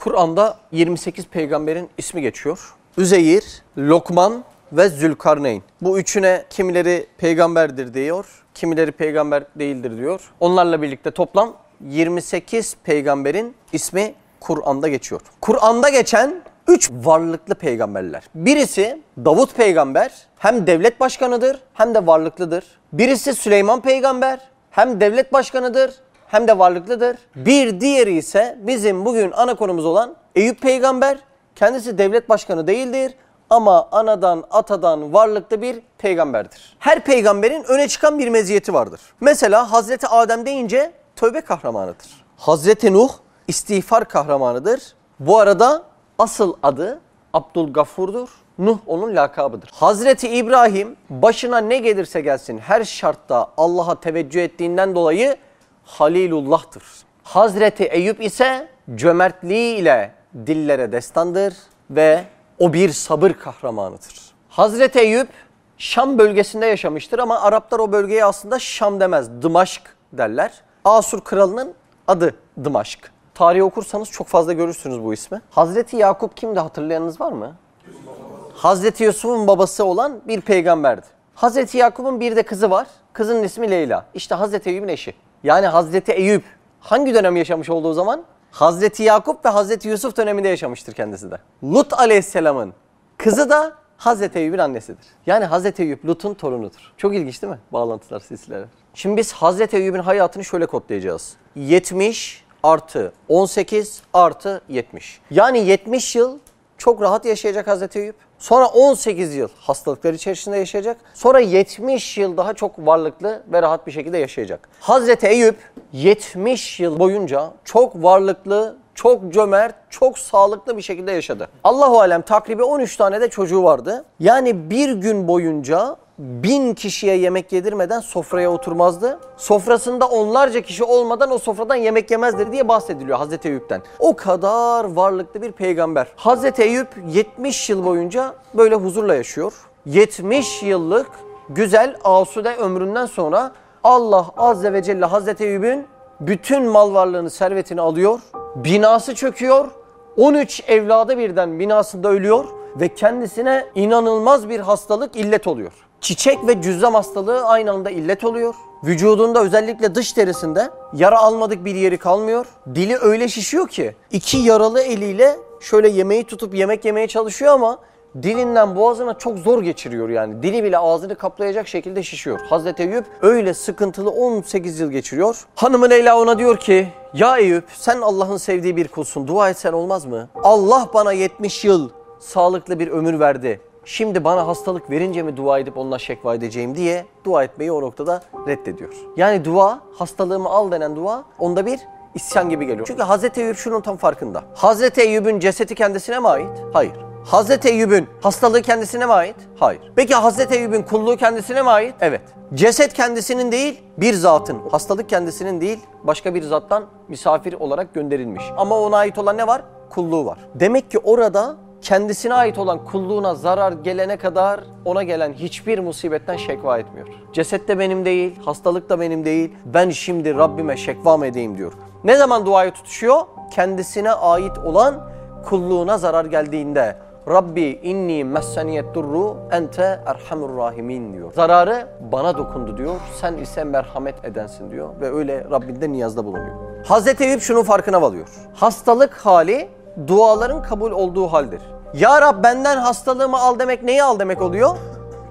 Kur'an'da 28 peygamberin ismi geçiyor. Üzeyir, Lokman ve Zülkarneyn. Bu üçüne kimileri peygamberdir diyor, kimileri peygamber değildir diyor. Onlarla birlikte toplam 28 peygamberin ismi Kur'an'da geçiyor. Kur'an'da geçen 3 varlıklı peygamberler. Birisi Davut peygamber hem devlet başkanıdır hem de varlıklıdır. Birisi Süleyman peygamber hem devlet başkanıdır hem de varlıklıdır. Bir diğeri ise bizim bugün ana konumuz olan Eyüp peygamber. Kendisi devlet başkanı değildir ama anadan atadan varlıklı bir peygamberdir. Her peygamberin öne çıkan bir meziyeti vardır. Mesela Hazreti Adem deyince tövbe kahramanıdır. Hazreti Nuh istiğfar kahramanıdır. Bu arada asıl adı Abdülgafur'dur. Nuh onun lakabıdır. Hazreti İbrahim başına ne gelirse gelsin her şartta Allah'a teveccüh ettiğinden dolayı Halilullah'tır. Hazreti Eyüp ise cömertliği ile dillere destandır ve o bir sabır kahramanıdır. Hazreti Eyüp Şam bölgesinde yaşamıştır ama Araplar o bölgeye aslında Şam demez, Dımaşk derler. Asur kralının adı Dımaşk. Tarihi okursanız çok fazla görürsünüz bu ismi. Hazreti Yakup kimdi hatırlayanınız var mı? Hazreti Yusuf'un babası olan bir peygamberdi. Hazreti Yakup'un bir de kızı var. Kızının ismi Leyla. İşte Hazreti Eyüp'ün eşi. Yani Hazreti Eyüp hangi dönem yaşamış olduğu zaman? Hazreti Yakup ve Hazreti Yusuf döneminde yaşamıştır kendisi de. Lut aleyhisselamın kızı da Hazreti Eyüp'ün annesidir. Yani Hazreti Eyüp Lut'un torunudur. Çok ilginç değil mi? Bağlantılar, silsileler. Şimdi biz Hazreti Eyüp'ün hayatını şöyle kodlayacağız. 70 artı 18 artı 70. Yani 70 yıl çok rahat yaşayacak Hazreti Eyüp. Sonra 18 yıl hastalıklar içerisinde yaşayacak. Sonra 70 yıl daha çok varlıklı ve rahat bir şekilde yaşayacak. Hazreti Eyüp 70 yıl boyunca çok varlıklı, çok cömert, çok sağlıklı bir şekilde yaşadı. Allahu alem takribi 13 tane de çocuğu vardı. Yani bir gün boyunca bin kişiye yemek yedirmeden sofraya oturmazdı. Sofrasında onlarca kişi olmadan o sofradan yemek yemezdir diye bahsediliyor Hazreti Eyüp'ten. O kadar varlıklı bir peygamber. Hazreti Eyüp 70 yıl boyunca böyle huzurla yaşıyor. 70 yıllık güzel asude ömründen sonra Allah Azze ve Celle Hazreti Eyüp'ün bütün mal varlığını, servetini alıyor. Binası çöküyor. 13 evladı birden binasında ölüyor ve kendisine inanılmaz bir hastalık illet oluyor. Çiçek ve cüzzam hastalığı aynı anda illet oluyor. Vücudunda özellikle dış derisinde yara almadık bir yeri kalmıyor. Dili öyle şişiyor ki iki yaralı eliyle şöyle yemeği tutup yemek yemeye çalışıyor ama dilinden boğazına çok zor geçiriyor yani. Dili bile ağzını kaplayacak şekilde şişiyor. Hazreti Eyüp öyle sıkıntılı 18 yıl geçiriyor. Hanımı Leyla ona diyor ki ya Eyüp sen Allah'ın sevdiği bir kulsun dua etsen olmaz mı? Allah bana 70 yıl sağlıklı bir ömür verdi. Şimdi bana hastalık verince mi dua edip onunla şekva edeceğim diye dua etmeyi o noktada reddediyor. Yani dua, hastalığımı al denen dua onda bir isyan gibi geliyor. Çünkü Hazreti Eyüp şunun tam farkında. Hazreti Eyüp'ün cesedi kendisine mi ait? Hayır. Hazreti Eyüp'ün hastalığı kendisine mi ait? Hayır. Peki Hazreti Eyüp'ün kulluğu kendisine mi ait? Evet. Ceset kendisinin değil, bir zatın. Hastalık kendisinin değil, başka bir zattan misafir olarak gönderilmiş. Ama ona ait olan ne var? Kulluğu var. Demek ki orada kendisine ait olan kulluğuna zarar gelene kadar ona gelen hiçbir musibetten şekva etmiyor. Ceset de benim değil, hastalık da benim değil. Ben şimdi Rabbime şekva mı edeyim diyor. Ne zaman duayı tutuşuyor? Kendisine ait olan kulluğuna zarar geldiğinde Rabbi inni messeniyet durru ente erhamur rahimin diyor. Zararı bana dokundu diyor. Sen ise merhamet edensin diyor ve öyle Rabbinde niyazda bulunuyor. Hazreti Eyüp şunun farkına varıyor. Hastalık hali duaların kabul olduğu haldir. Ya Rab benden hastalığımı al demek neyi al demek oluyor?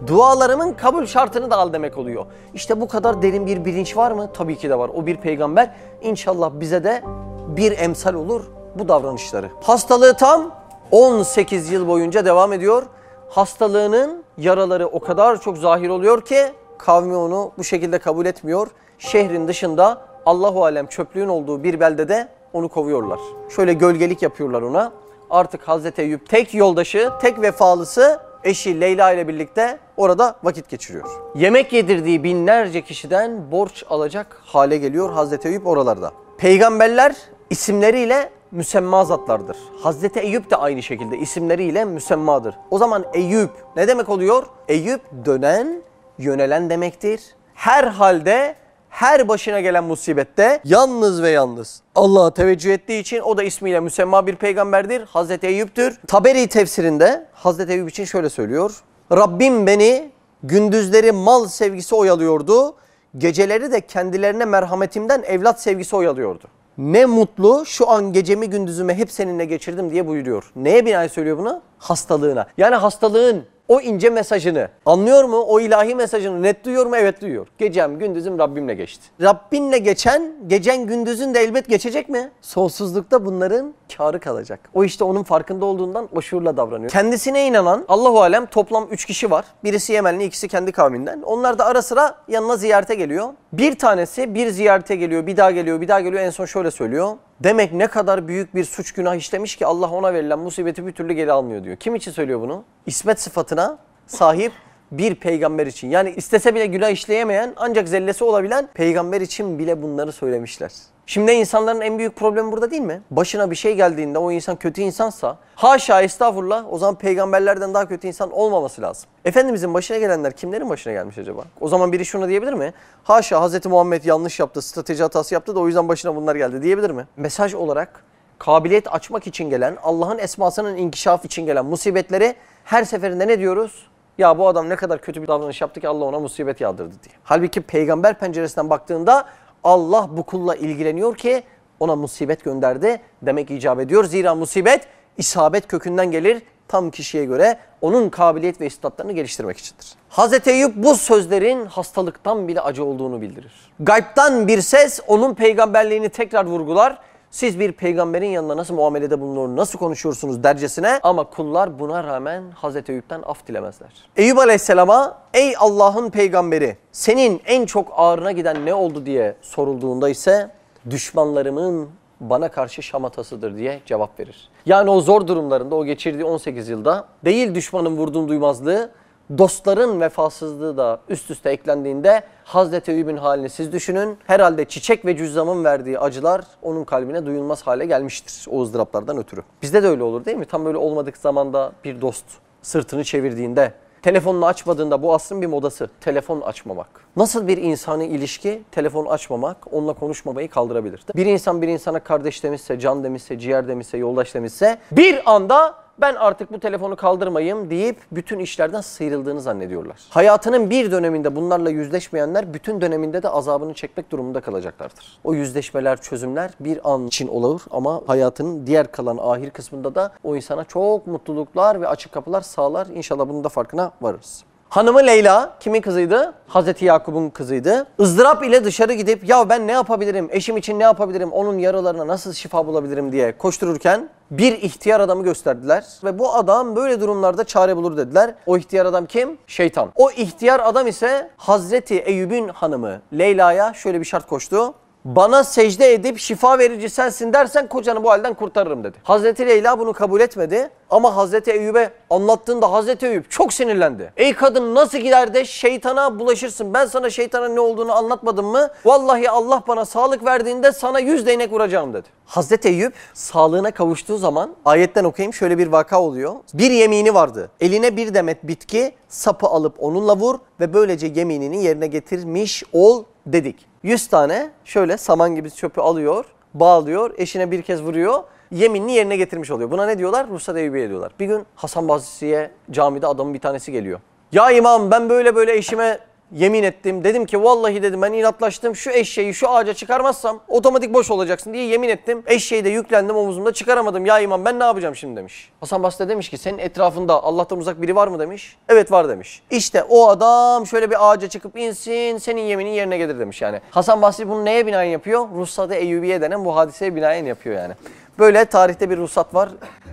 Dualarımın kabul şartını da al demek oluyor. İşte bu kadar derin bir bilinç var mı? Tabii ki de var. O bir peygamber. İnşallah bize de bir emsal olur bu davranışları. Hastalığı tam 18 yıl boyunca devam ediyor. Hastalığının yaraları o kadar çok zahir oluyor ki kavmi onu bu şekilde kabul etmiyor. Şehrin dışında Allahu alem çöplüğün olduğu bir beldede onu kovuyorlar. Şöyle gölgelik yapıyorlar ona. Artık Hazreti Eyüp tek yoldaşı, tek vefalısı eşi Leyla ile birlikte orada vakit geçiriyor. Yemek yedirdiği binlerce kişiden borç alacak hale geliyor Hazreti Eyüp oralarda. Peygamberler isimleriyle müsemma zatlardır. Hazreti Eyüp de aynı şekilde isimleriyle müsemmadır. O zaman Eyüp ne demek oluyor? Eyüp dönen, yönelen demektir. Her halde her başına gelen musibette yalnız ve yalnız Allah'a teveccüh ettiği için o da ismiyle müsemma bir peygamberdir. Hazreti Eyüp'tür. Taberi tefsirinde Hazreti Eyüp için şöyle söylüyor. Rabbim beni gündüzleri mal sevgisi oyalıyordu. Geceleri de kendilerine merhametimden evlat sevgisi oyalıyordu. Ne mutlu şu an gecemi gündüzümü hep seninle geçirdim diye buyuruyor. Neye binaen söylüyor bunu? Hastalığına. Yani hastalığın o ince mesajını anlıyor mu? O ilahi mesajını net duyuyor mu? Evet duyuyor. Gecem gündüzüm Rabbimle geçti. Rabbinle geçen gecen gündüzün de elbet geçecek mi? Sonsuzlukta bunların karı kalacak. O işte onun farkında olduğundan o şuurla davranıyor. Kendisine inanan Allahu alem toplam 3 kişi var. Birisi Yemenli, ikisi kendi kavminden. Onlar da ara sıra yanına ziyarete geliyor. Bir tanesi bir ziyarete geliyor, bir daha geliyor, bir daha geliyor. En son şöyle söylüyor. Demek ne kadar büyük bir suç günah işlemiş ki Allah ona verilen musibeti bir türlü geri almıyor diyor. Kim için söylüyor bunu? İsmet sıfatına sahip bir peygamber için. Yani istese bile günah işleyemeyen ancak zellesi olabilen peygamber için bile bunları söylemişler. Şimdi insanların en büyük problemi burada değil mi? Başına bir şey geldiğinde o insan kötü insansa haşa estağfurullah o zaman peygamberlerden daha kötü insan olmaması lazım. Efendimizin başına gelenler kimlerin başına gelmiş acaba? O zaman biri şunu diyebilir mi? Haşa Hz. Muhammed yanlış yaptı, strateji hatası yaptı da o yüzden başına bunlar geldi diyebilir mi? Mesaj olarak kabiliyet açmak için gelen, Allah'ın esmasının inkişafı için gelen musibetleri her seferinde ne diyoruz? Ya bu adam ne kadar kötü bir davranış yaptı ki Allah ona musibet yağdırdı diye. Halbuki peygamber penceresinden baktığında Allah bu kulla ilgileniyor ki ona musibet gönderdi demek icap ediyor. Zira musibet isabet kökünden gelir tam kişiye göre onun kabiliyet ve istatlarını geliştirmek içindir. Hazreti Eyüp bu sözlerin hastalıktan bile acı olduğunu bildirir. Gaybtan bir ses onun peygamberliğini tekrar vurgular. Siz bir peygamberin yanında nasıl muamelede bulunur, nasıl konuşuyorsunuz dercesine ama kullar buna rağmen Hazreti Eyüp'ten af dilemezler. Eyüp Aleyhisselam'a ey Allah'ın peygamberi senin en çok ağrına giden ne oldu diye sorulduğunda ise düşmanlarımın bana karşı şamatasıdır diye cevap verir. Yani o zor durumlarında o geçirdiği 18 yılda değil düşmanın vurduğun duymazlığı dostların vefasızlığı da üst üste eklendiğinde Hazreti Eyüp'ün halini siz düşünün. Herhalde çiçek ve cüzdanın verdiği acılar onun kalbine duyulmaz hale gelmiştir o ızdıraplardan ötürü. Bizde de öyle olur değil mi? Tam böyle olmadık zamanda bir dost sırtını çevirdiğinde, telefonunu açmadığında bu aslında bir modası. Telefon açmamak. Nasıl bir insani ilişki telefon açmamak, onunla konuşmamayı kaldırabilir? Bir insan bir insana kardeş demişse, can demişse, ciğer demişse, yoldaş demişse bir anda ben artık bu telefonu kaldırmayayım deyip bütün işlerden sıyrıldığını zannediyorlar. Hayatının bir döneminde bunlarla yüzleşmeyenler bütün döneminde de azabını çekmek durumunda kalacaklardır. O yüzleşmeler, çözümler bir an için olur ama hayatının diğer kalan ahir kısmında da o insana çok mutluluklar ve açık kapılar sağlar. İnşallah bunun da farkına varırız. Hanımı Leyla kimin kızıydı? Hazreti Yakup'un kızıydı. ızdırap ile dışarı gidip ya ben ne yapabilirim, eşim için ne yapabilirim, onun yaralarına nasıl şifa bulabilirim diye koştururken bir ihtiyar adamı gösterdiler. Ve bu adam böyle durumlarda çare bulur dediler. O ihtiyar adam kim? Şeytan. O ihtiyar adam ise Hazreti Eyüp'ün hanımı Leyla'ya şöyle bir şart koştu bana secde edip şifa verici sensin dersen kocanı bu halden kurtarırım dedi. Hazreti Leyla bunu kabul etmedi ama Hazreti Eyüp'e anlattığında Hazreti Eyüp çok sinirlendi. Ey kadın nasıl gider de şeytana bulaşırsın ben sana şeytanın ne olduğunu anlatmadım mı? Vallahi Allah bana sağlık verdiğinde sana yüz değnek vuracağım dedi. Hazreti Eyüp sağlığına kavuştuğu zaman ayetten okuyayım şöyle bir vaka oluyor. Bir yemini vardı. Eline bir demet bitki sapı alıp onunla vur ve böylece yeminini yerine getirmiş ol dedik. 100 tane şöyle saman gibi çöpü alıyor, bağlıyor, eşine bir kez vuruyor. Yeminini yerine getirmiş oluyor. Buna ne diyorlar? Ruhsat Eyüpiye diyorlar. Bir gün Hasan Basri'ye camide adamın bir tanesi geliyor. Ya imam ben böyle böyle eşime yemin ettim. Dedim ki vallahi dedim ben inatlaştım. Şu eşeği şu ağaca çıkarmazsam otomatik boş olacaksın diye yemin ettim. Eşeği de yüklendim omuzumda çıkaramadım. Ya imam ben ne yapacağım şimdi demiş. Hasan Basri demiş ki senin etrafında Allah'tan uzak biri var mı demiş. Evet var demiş. İşte o adam şöyle bir ağaca çıkıp insin senin yeminin yerine gelir demiş yani. Hasan Basri bunu neye binaen yapıyor? Ruhsat-ı Eyyubiye denen bu hadiseye binaen yapıyor yani. Böyle tarihte bir ruhsat var.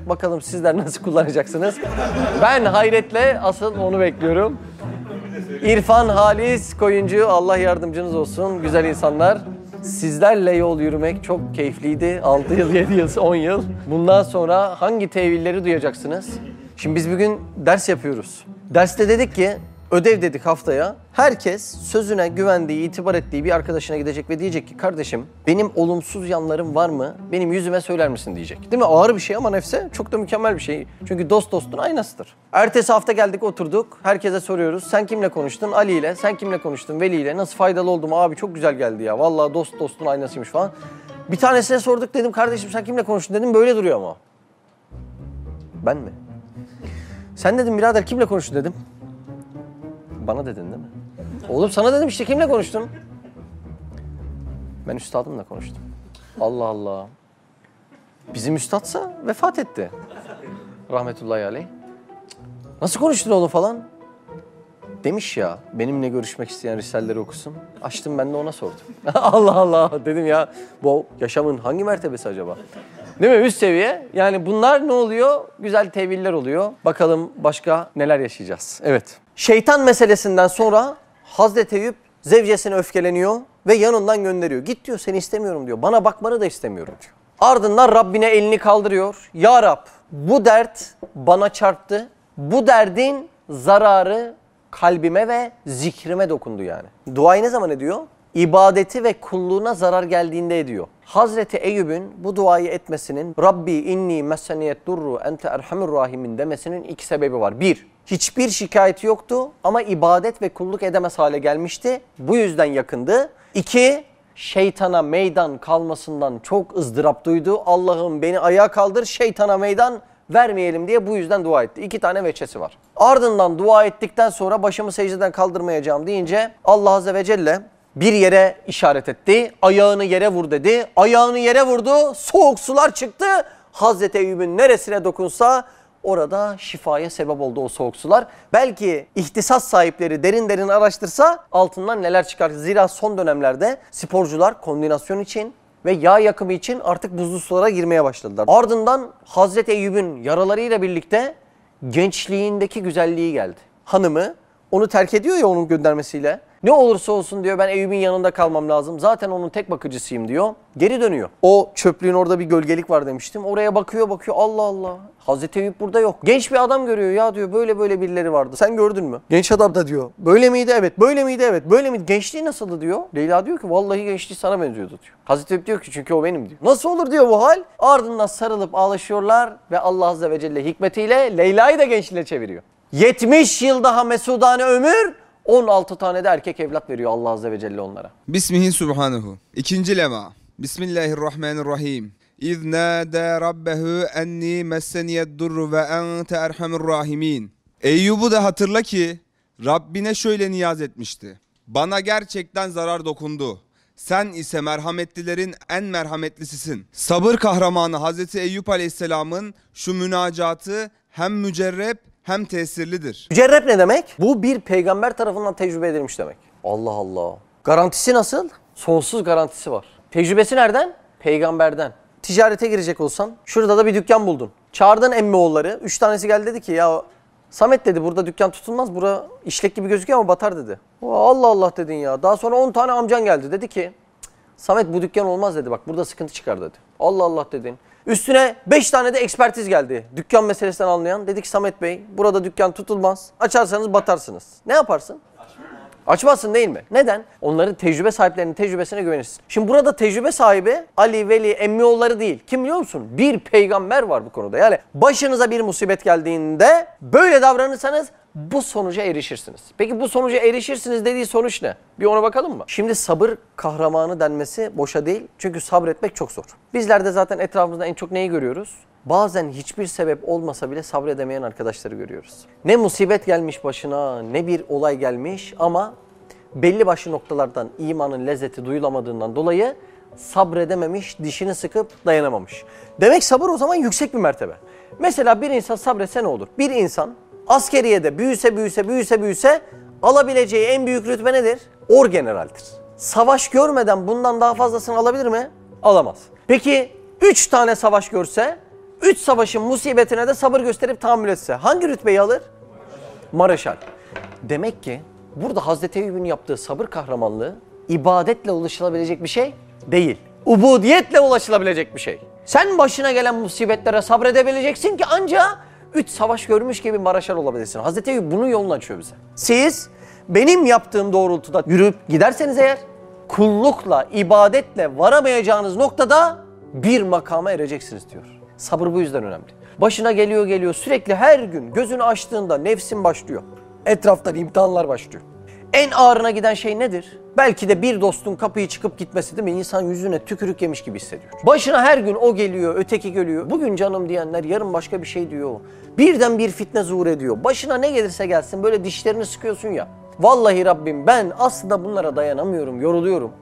Bakalım sizler nasıl kullanacaksınız? Ben hayretle asıl onu bekliyorum. İrfan Halis Koyuncu Allah yardımcınız olsun güzel insanlar. Sizlerle yol yürümek çok keyifliydi. 6 yıl, 7 yıl, 10 yıl. Bundan sonra hangi tevilleri duyacaksınız? Şimdi biz bugün ders yapıyoruz. Derste dedik ki Ödev dedik haftaya. Herkes sözüne güvendiği, itibar ettiği bir arkadaşına gidecek ve diyecek ki kardeşim benim olumsuz yanlarım var mı? Benim yüzüme söyler misin diyecek. Değil mi? Ağır bir şey ama nefse çok da mükemmel bir şey. Çünkü dost dostun aynasıdır. Ertesi hafta geldik oturduk. Herkese soruyoruz. Sen kimle konuştun? Ali ile. Sen kimle konuştun? Veli ile. Nasıl faydalı oldu mu? Abi çok güzel geldi ya. Vallahi dost dostun aynasıymış falan. Bir tanesine sorduk dedim kardeşim sen kimle konuştun dedim böyle duruyor ama. Ben mi? Sen dedim birader kimle konuştun dedim. Bana dedin değil mi? Oğlum sana dedim işte kimle konuştun? Ben üstadımla konuştum. Allah Allah. Bizim üstadsa vefat etti. Rahmetullahi aleyh. Nasıl konuştun oğlum falan? Demiş ya benimle görüşmek isteyen risalleri okusun. Açtım ben de ona sordum. Allah Allah dedim ya bu yaşamın hangi mertebesi acaba? Değil mi? Üst seviye. Yani bunlar ne oluyor? Güzel teviller oluyor. Bakalım başka neler yaşayacağız. Evet. Şeytan meselesinden sonra Hazreti Eyüp zevcesine öfkeleniyor ve yanından gönderiyor. Git diyor seni istemiyorum diyor. Bana bakmanı da istemiyorum diyor. Ardından Rabbine elini kaldırıyor. Ya Rab bu dert bana çarptı. Bu derdin zararı kalbime ve zikrime dokundu yani. Duayı ne zaman ediyor? İbadeti ve kulluğuna zarar geldiğinde ediyor. Hazreti Eyüp'ün bu duayı etmesinin Rabbi inni meseniyet durru ente erhamur rahimin demesinin iki sebebi var. Bir, hiçbir şikayeti yoktu ama ibadet ve kulluk edemez hale gelmişti. Bu yüzden yakındı. İki, şeytana meydan kalmasından çok ızdırap duydu. Allah'ım beni ayağa kaldır şeytana meydan vermeyelim diye bu yüzden dua etti. İki tane veçesi var. Ardından dua ettikten sonra başımı secdeden kaldırmayacağım deyince Allah Azze ve Celle bir yere işaret etti. Ayağını yere vur dedi. Ayağını yere vurdu. Soğuk sular çıktı. Hazreti Eyüp'ün neresine dokunsa orada şifaya sebep oldu o soğuk sular. Belki ihtisas sahipleri derin derin araştırsa altından neler çıkar. Zira son dönemlerde sporcular kombinasyon için ve yağ yakımı için artık buzlu sulara girmeye başladılar. Ardından Hazreti Eyüp'ün yaralarıyla birlikte gençliğindeki güzelliği geldi. Hanımı onu terk ediyor ya onun göndermesiyle. Ne olursa olsun diyor ben Eyüp'ün yanında kalmam lazım. Zaten onun tek bakıcısıyım diyor. Geri dönüyor. O çöplüğün orada bir gölgelik var demiştim. Oraya bakıyor bakıyor Allah Allah. Hazreti Eyüp burada yok. Genç bir adam görüyor ya diyor böyle böyle birileri vardı. Sen gördün mü? Genç adam da diyor. Böyle miydi? Evet. Böyle miydi? Evet. Böyle miydi? Gençliği nasıldı diyor. Leyla diyor ki vallahi gençliği sana benziyordu diyor. Hazreti Eyüp diyor ki çünkü o benim diyor. Nasıl olur diyor bu hal. Ardından sarılıp ağlaşıyorlar ve Allah Azze ve Celle hikmetiyle Leyla'yı da gençliğe çeviriyor. 70 yıl daha mesudane ömür 16 tane de erkek evlat veriyor Allah Azze ve Celle onlara. Bismihi subhanehu. İkinci lema. Bismillahirrahmanirrahim. İz nâdâ rabbehu enni messeniyed durru ve ente erhamur rahimin. Eyyub'u da hatırla ki Rabbine şöyle niyaz etmişti. Bana gerçekten zarar dokundu. Sen ise merhametlilerin en merhametlisisin. Sabır kahramanı Hazreti Eyüp Aleyhisselam'ın şu münacatı hem mücerrep hem tesirlidir. Mücerrep ne demek? Bu bir peygamber tarafından tecrübe edilmiş demek. Allah Allah. Garantisi nasıl? Sonsuz garantisi var. Tecrübesi nereden? Peygamberden. Ticarete girecek olsan şurada da bir dükkan buldun. Çağırdın emmi oğulları. Üç tanesi geldi dedi ki ya Samet dedi burada dükkan tutulmaz. Bura işlek gibi gözüküyor ama batar dedi. Allah Allah dedin ya. Daha sonra 10 tane amcan geldi. Dedi ki "Cık, Samet bu dükkan olmaz dedi. Bak burada sıkıntı çıkar dedi. Allah Allah dedin. Üstüne 5 tane de ekspertiz geldi. Dükkan meselesinden anlayan. Dedi ki Samet Bey burada dükkan tutulmaz. Açarsanız batarsınız. Ne yaparsın? Açmazsın değil mi? Neden? Onların tecrübe sahiplerinin tecrübesine güvenirsin. Şimdi burada tecrübe sahibi Ali, Veli, Emmioğulları değil. Kim biliyor musun? Bir peygamber var bu konuda. Yani başınıza bir musibet geldiğinde böyle davranırsanız bu sonuca erişirsiniz. Peki bu sonuca erişirsiniz dediği sonuç ne? Bir ona bakalım mı? Şimdi sabır kahramanı denmesi boşa değil. Çünkü sabretmek çok zor. Bizler de zaten etrafımızda en çok neyi görüyoruz? Bazen hiçbir sebep olmasa bile sabredemeyen arkadaşları görüyoruz. Ne musibet gelmiş başına, ne bir olay gelmiş ama belli başlı noktalardan imanın lezzeti duyulamadığından dolayı sabredememiş, dişini sıkıp dayanamamış. Demek sabır o zaman yüksek bir mertebe. Mesela bir insan sabretse ne olur? Bir insan askeriyede büyüse büyüse büyüse büyüse alabileceği en büyük rütbe nedir? Orgeneraldir. Savaş görmeden bundan daha fazlasını alabilir mi? Alamaz. Peki 3 tane savaş görse, 3 savaşın musibetine de sabır gösterip tahammül etse hangi rütbeyi alır? Mareşal. Demek ki burada Hazreti Eyüp'ün yaptığı sabır kahramanlığı ibadetle ulaşılabilecek bir şey değil. Ubudiyetle ulaşılabilecek bir şey. Sen başına gelen musibetlere sabredebileceksin ki ancak üç savaş görmüş gibi Maraşar olabilirsin. Hazreti Eyüp bunun yolunu açıyor bize. Siz benim yaptığım doğrultuda yürüyüp giderseniz eğer kullukla, ibadetle varamayacağınız noktada bir makama ereceksiniz diyor. Sabır bu yüzden önemli. Başına geliyor geliyor sürekli her gün gözünü açtığında nefsin başlıyor. Etraftan imtihanlar başlıyor. En ağrına giden şey nedir? Belki de bir dostun kapıyı çıkıp gitmesi değil mi? İnsan yüzüne tükürük yemiş gibi hissediyor. Başına her gün o geliyor, öteki geliyor. Bugün canım diyenler yarın başka bir şey diyor. Birden bir fitne zuhur ediyor. Başına ne gelirse gelsin böyle dişlerini sıkıyorsun ya. Vallahi Rabbim ben aslında bunlara dayanamıyorum, yoruluyorum.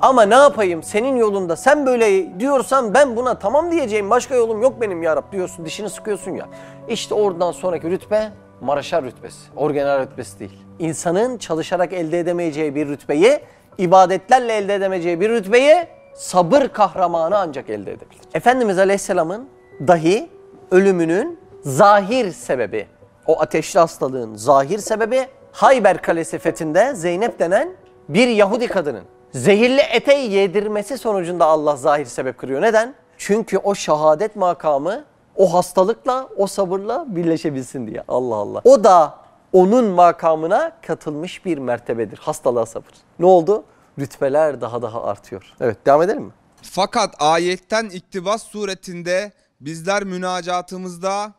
Ama ne yapayım senin yolunda sen böyle diyorsan ben buna tamam diyeceğim başka yolum yok benim ya Rab diyorsun dişini sıkıyorsun ya. İşte oradan sonraki rütbe Maraşar rütbesi, orgeneral rütbesi değil. İnsanın çalışarak elde edemeyeceği bir rütbeyi, ibadetlerle elde edemeyeceği bir rütbeyi sabır kahramanı ancak elde edebilir. Efendimiz Aleyhisselam'ın dahi ölümünün zahir sebebi, o ateşli hastalığın zahir sebebi Hayber Kalesi fethinde Zeynep denen bir Yahudi kadının zehirli ete yedirmesi sonucunda Allah zahir sebep kırıyor. Neden? Çünkü o şehadet makamı o hastalıkla, o sabırla birleşebilsin diye. Allah Allah. O da onun makamına katılmış bir mertebedir. Hastalığa sabır. Ne oldu? Rütbeler daha daha artıyor. Evet devam edelim mi? Fakat ayetten iktibas suretinde bizler münacatımızda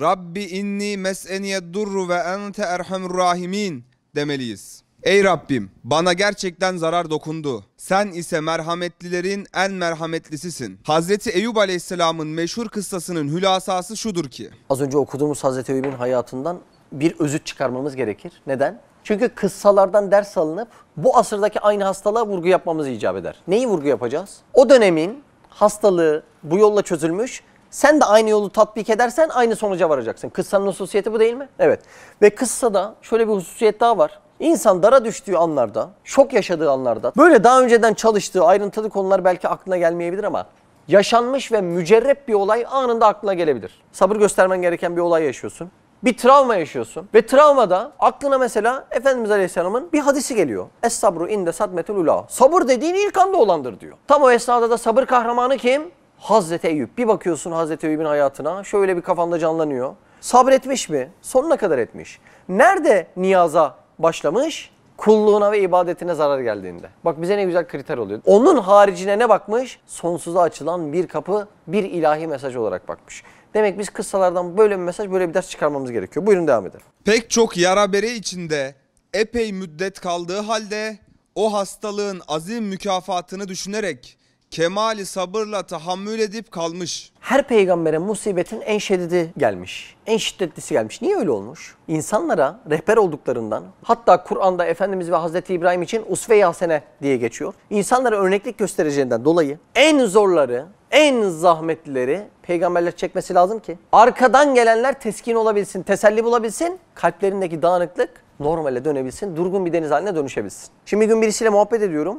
Rabbi inni mes'eniye durru ve ente erhamur rahimin demeliyiz. Ey Rabbim bana gerçekten zarar dokundu. Sen ise merhametlilerin en merhametlisisin. Hazreti Eyüp Aleyhisselam'ın meşhur kıssasının hülasası şudur ki. Az önce okuduğumuz Hazreti Eyüp'ün hayatından bir özüt çıkarmamız gerekir. Neden? Çünkü kıssalardan ders alınıp bu asırdaki aynı hastalığa vurgu yapmamız icap eder. Neyi vurgu yapacağız? O dönemin hastalığı bu yolla çözülmüş. Sen de aynı yolu tatbik edersen aynı sonuca varacaksın. Kıssanın hususiyeti bu değil mi? Evet. Ve kıssada şöyle bir hususiyet daha var. İnsan dara düştüğü anlarda, şok yaşadığı anlarda, böyle daha önceden çalıştığı ayrıntılı konular belki aklına gelmeyebilir ama yaşanmış ve mücerrep bir olay anında aklına gelebilir. Sabır göstermen gereken bir olay yaşıyorsun. Bir travma yaşıyorsun ve travmada aklına mesela Efendimiz Aleyhisselam'ın bir hadisi geliyor. Es sabru inde sadmetul ula. Sabır dediğin ilk anda olandır diyor. Tam o esnada da sabır kahramanı kim? Hazreti Eyüp. Bir bakıyorsun Hazreti Eyüp'ün hayatına şöyle bir kafanda canlanıyor. Sabretmiş mi? Sonuna kadar etmiş. Nerede niyaza başlamış? Kulluğuna ve ibadetine zarar geldiğinde. Bak bize ne güzel kriter oluyor. Onun haricine ne bakmış? Sonsuza açılan bir kapı, bir ilahi mesaj olarak bakmış. Demek biz kıssalardan böyle bir mesaj, böyle bir ders çıkarmamız gerekiyor. Buyurun devam edelim. Pek çok yara bere içinde epey müddet kaldığı halde o hastalığın azim mükafatını düşünerek kemali sabırla tahammül edip kalmış. Her peygambere musibetin en şiddeti gelmiş. En şiddetlisi gelmiş. Niye öyle olmuş? İnsanlara rehber olduklarından hatta Kur'an'da Efendimiz ve Hazreti İbrahim için usve-i hasene diye geçiyor. İnsanlara örneklik göstereceğinden dolayı en zorları, en zahmetlileri peygamberler çekmesi lazım ki arkadan gelenler teskin olabilsin, teselli bulabilsin, kalplerindeki dağınıklık normale dönebilsin, durgun bir deniz haline dönüşebilsin. Şimdi bir gün birisiyle muhabbet ediyorum.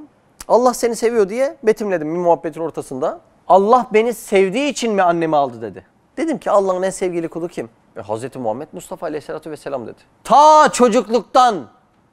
Allah seni seviyor diye betimledim bir muhabbetin ortasında. Allah beni sevdiği için mi annemi aldı dedi. Dedim ki Allah'ın en sevgili kulu kim? E, Hazreti Muhammed Mustafa Aleyhisselatü Vesselam dedi. Ta çocukluktan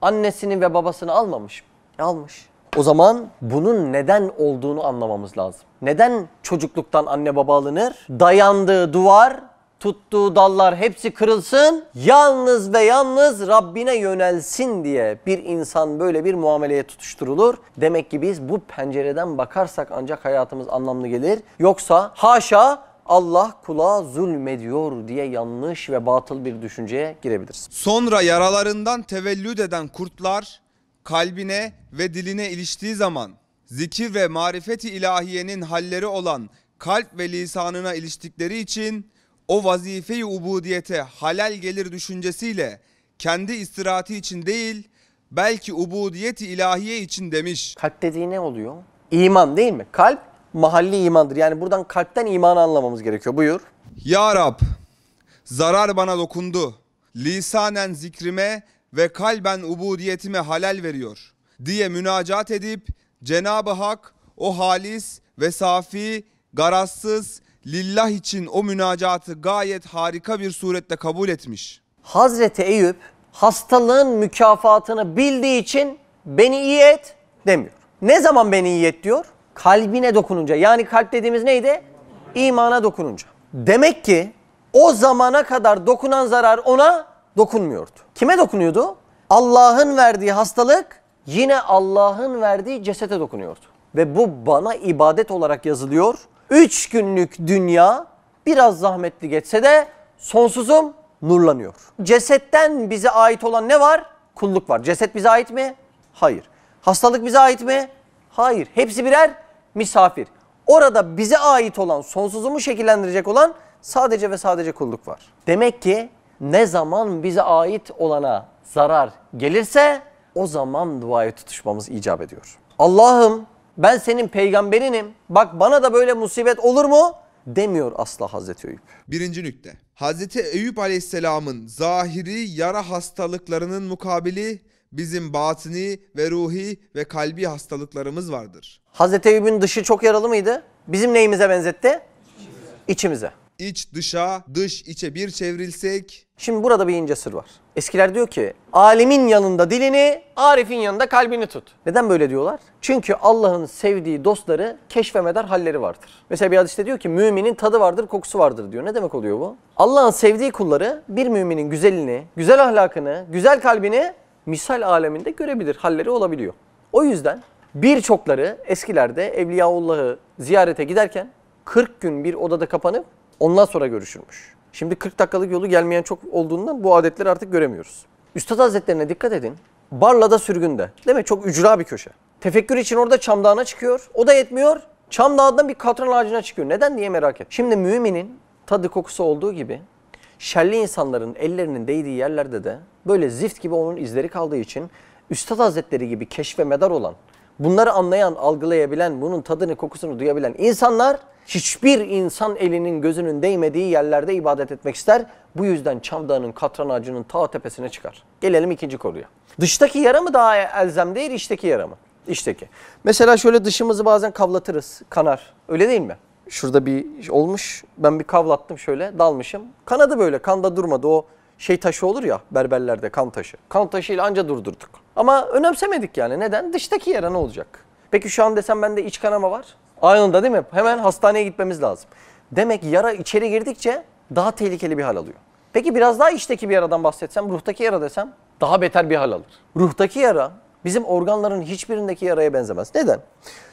annesini ve babasını almamış. E, almış. O zaman bunun neden olduğunu anlamamız lazım. Neden çocukluktan anne baba alınır? Dayandığı duvar, tuttuğu dallar hepsi kırılsın. Yalnız ve yalnız Rabbine yönelsin diye bir insan böyle bir muameleye tutuşturulur. Demek ki biz bu pencereden bakarsak ancak hayatımız anlamlı gelir. Yoksa haşa Allah kula zulmediyor diye yanlış ve batıl bir düşünceye girebiliriz. Sonra yaralarından tevellüd eden kurtlar kalbine ve diline iliştiği zaman zikir ve marifeti ilahiyenin halleri olan kalp ve lisanına iliştikleri için o vazife-i ubudiyete halal gelir düşüncesiyle kendi istirahati için değil belki ubudiyeti ilahiye için demiş. Kalp dediği ne oluyor? İman değil mi? Kalp mahalli imandır. Yani buradan kalpten imanı anlamamız gerekiyor. Buyur. Ya Rab, zarar bana dokundu. Lisanen zikrime ve kalben ubudiyetime halal veriyor diye münacat edip Cenab-ı Hak o halis ve safi, garazsız, lillah için o münacatı gayet harika bir surette kabul etmiş. Hazreti Eyüp hastalığın mükafatını bildiği için beni iyi et demiyor. Ne zaman beni iyi et diyor? Kalbine dokununca. Yani kalp dediğimiz neydi? İmana dokununca. Demek ki O zamana kadar dokunan zarar ona dokunmuyordu. Kime dokunuyordu? Allah'ın verdiği hastalık yine Allah'ın verdiği cesete dokunuyordu. Ve bu bana ibadet olarak yazılıyor. Üç günlük dünya biraz zahmetli geçse de sonsuzum nurlanıyor. Cesetten bize ait olan ne var? Kulluk var. Ceset bize ait mi? Hayır. Hastalık bize ait mi? Hayır. Hepsi birer misafir. Orada bize ait olan, sonsuzumu şekillendirecek olan sadece ve sadece kulluk var. Demek ki ne zaman bize ait olana zarar gelirse o zaman duaya tutuşmamız icap ediyor. Allah'ım ben senin peygamberinim. Bak bana da böyle musibet olur mu? Demiyor asla Hazreti Eyüp. Birinci nükte. Hazreti Eyüp Aleyhisselam'ın zahiri yara hastalıklarının mukabili bizim batini ve ruhi ve kalbi hastalıklarımız vardır. Hazreti Eyüp'ün dışı çok yaralı mıydı? Bizim neyimize benzetti? İçimize. İç dışa, dış içe bir çevrilsek Şimdi burada bir ince sır var. Eskiler diyor ki alimin yanında dilini, arifin yanında kalbini tut. Neden böyle diyorlar? Çünkü Allah'ın sevdiği dostları keşfemeder halleri vardır. Mesela bir hadiste diyor ki müminin tadı vardır, kokusu vardır diyor. Ne demek oluyor bu? Allah'ın sevdiği kulları bir müminin güzelini, güzel ahlakını, güzel kalbini misal aleminde görebilir halleri olabiliyor. O yüzden birçokları eskilerde Evliyaullah'ı ziyarete giderken 40 gün bir odada kapanıp ondan sonra görüşürmüş. Şimdi 40 dakikalık yolu gelmeyen çok olduğundan bu adetleri artık göremiyoruz. Üstad Hazretlerine dikkat edin. Barla'da sürgünde. Değil mi? Çok ücra bir köşe. Tefekkür için orada Çam Dağı'na çıkıyor. O da yetmiyor. Çam Dağı'ndan bir katran ağacına çıkıyor. Neden diye merak et. Şimdi müminin tadı kokusu olduğu gibi şerli insanların ellerinin değdiği yerlerde de böyle zift gibi onun izleri kaldığı için Üstad Hazretleri gibi keşfe medar olan, bunları anlayan, algılayabilen, bunun tadını, kokusunu duyabilen insanlar hiçbir insan elinin gözünün değmediği yerlerde ibadet etmek ister. Bu yüzden Çam Dağı'nın katran ağacının ta tepesine çıkar. Gelelim ikinci konuya. Dıştaki yara mı daha elzem değil, içteki yara mı? İçteki. Mesela şöyle dışımızı bazen kavlatırız, kanar. Öyle değil mi? Şurada bir olmuş, ben bir kavlattım şöyle, dalmışım. Kanadı böyle, kanda durmadı. O şey taşı olur ya berberlerde kan taşı. Kan taşıyla anca durdurduk. Ama önemsemedik yani. Neden? Dıştaki yara ne olacak? Peki şu an desem bende iç kanama var. Anında değil mi? Hemen hastaneye gitmemiz lazım. Demek yara içeri girdikçe daha tehlikeli bir hal alıyor. Peki biraz daha içteki bir yaradan bahsetsem, ruhtaki yara desem daha beter bir hal alır. Ruhtaki yara bizim organların hiçbirindeki yaraya benzemez. Neden?